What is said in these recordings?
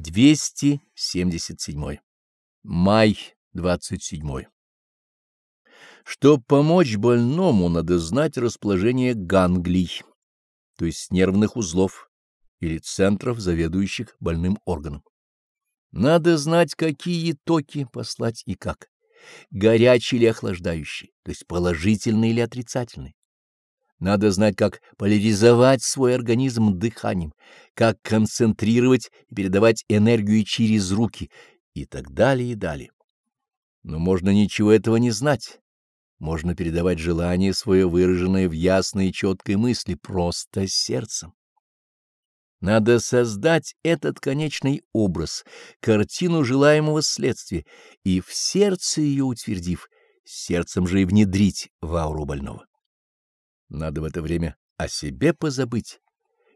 277. Май 27. Чтоб помочь больному, надо знать расположение ганглий, то есть нервных узлов или центров, заведующих больным органом. Надо знать, какие токи послать и как, горячие или охлаждающие, то есть положительные или отрицательные. Надо знать, как поляризовать свой организм дыханием, как концентрировать и передавать энергию через руки и так далее и далее. Но можно ничего этого не знать. Можно передавать желание свое, выраженное в ясной и четкой мысли, просто сердцем. Надо создать этот конечный образ, картину желаемого следствия, и в сердце ее утвердив, сердцем же и внедрить в ауру больного. Надо в это время о себе позабыть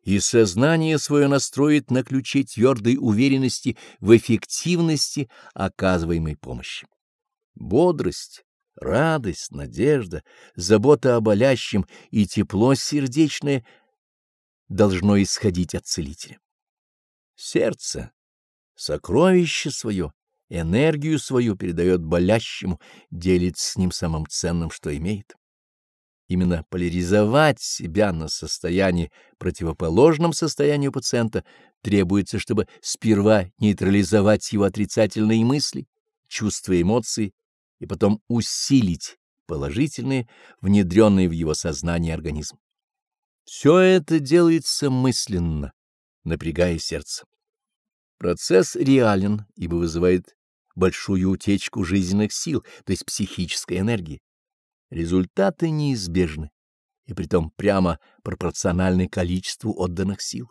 и сознание свое настроить на ключе твердой уверенности в эффективности оказываемой помощи. Бодрость, радость, надежда, забота о болящем и тепло сердечное должно исходить от целителя. Сердце, сокровище свое, энергию свою передает болящему, делится с ним самым ценным, что имеет. Именно поляризовать себя на состоянии, противоположном состоянию пациента, требуется, чтобы сперва нейтрализовать его отрицательные мысли, чувства эмоции, и потом усилить положительные, внедренные в его сознание организм. Все это делается мысленно, напрягая сердце. Процесс реален, ибо вызывает большую утечку жизненных сил, то есть психической энергии. Результаты неизбежны, и притом прямо пропорциональны количеству отданных сил.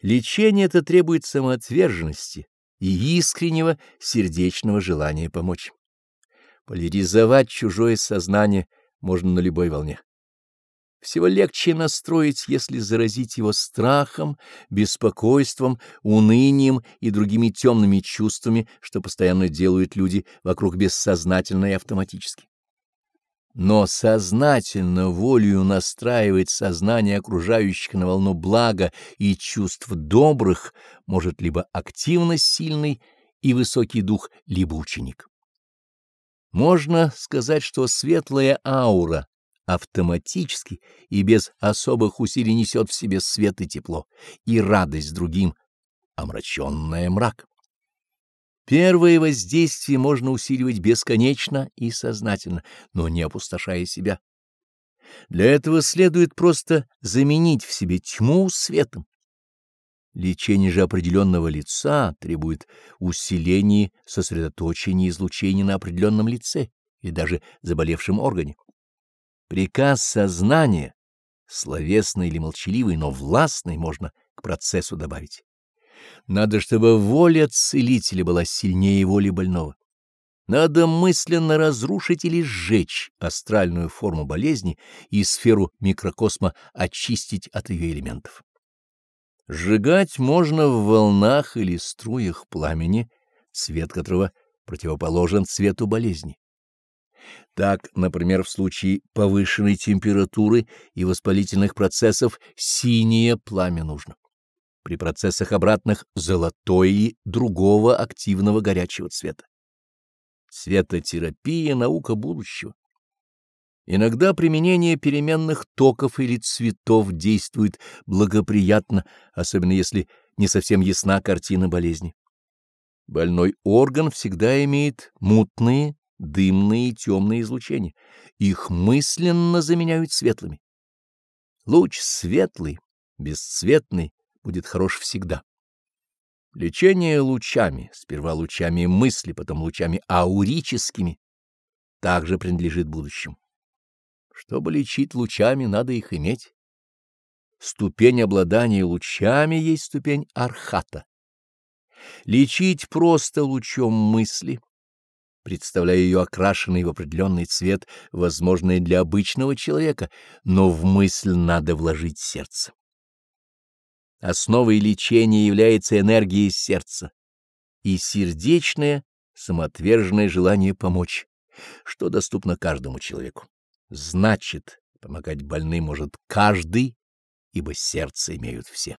Лечение это требует самоотверженности и искреннего сердечного желания помочь. Поляризовать чужое сознание можно на любой волне. Всего легче настроить, если заразить его страхом, беспокойством, унынием и другими темными чувствами, что постоянно делают люди вокруг бессознательно и автоматически. Но сознательно волею настраивать сознание окружающих на волну блага и чувств добрых может либо активно сильный и высокий дух, либо ученик. Можно сказать, что светлая аура автоматически и без особых усилий несет в себе свет и тепло, и радость другим, омраченная мрак. Первое воздействие можно усиливать бесконечно и сознательно, но не опустошая себя. Для этого следует просто заменить в себе тьму светом. Лечение же определенного лица требует усиления, сосредоточения излучения на определенном лице и даже заболевшем органе. Приказ сознания, словесный или молчаливый, но властный, можно к процессу добавить. Надо, чтобы воля целителя была сильнее воли больного. Надо мысленно разрушить или сжечь астральную форму болезни и сферу микрокосма очистить от ее элементов. Сжигать можно в волнах или струях пламени, цвет которого противоположен цвету болезни. Так, например, в случае повышенной температуры и воспалительных процессов синее пламя нужно при процессах обратных золотой и другого активного горячего цвета. Цветотерапия — наука будущего. Иногда применение переменных токов или цветов действует благоприятно, особенно если не совсем ясна картина болезни. Больной орган всегда имеет мутные, дымные и темные излучения. Их мысленно заменяют светлыми. Луч светлый, бесцветный, будет хорош всегда. Лечение лучами, сперва лучами мысли, потом лучами аурическими, также принадлежит будущему. Чтобы лечить лучами, надо их иметь. Ступень обладания лучами есть ступень архата. Лечить просто лучом мысли, представляя ее окрашенной в определенный цвет, возможное для обычного человека, но в мысль надо вложить сердце. Основой лечения является энергия сердца и сердечное, самоотверженное желание помочь, что доступно каждому человеку. Значит, помогать больным может каждый, ибо сердце имеют все.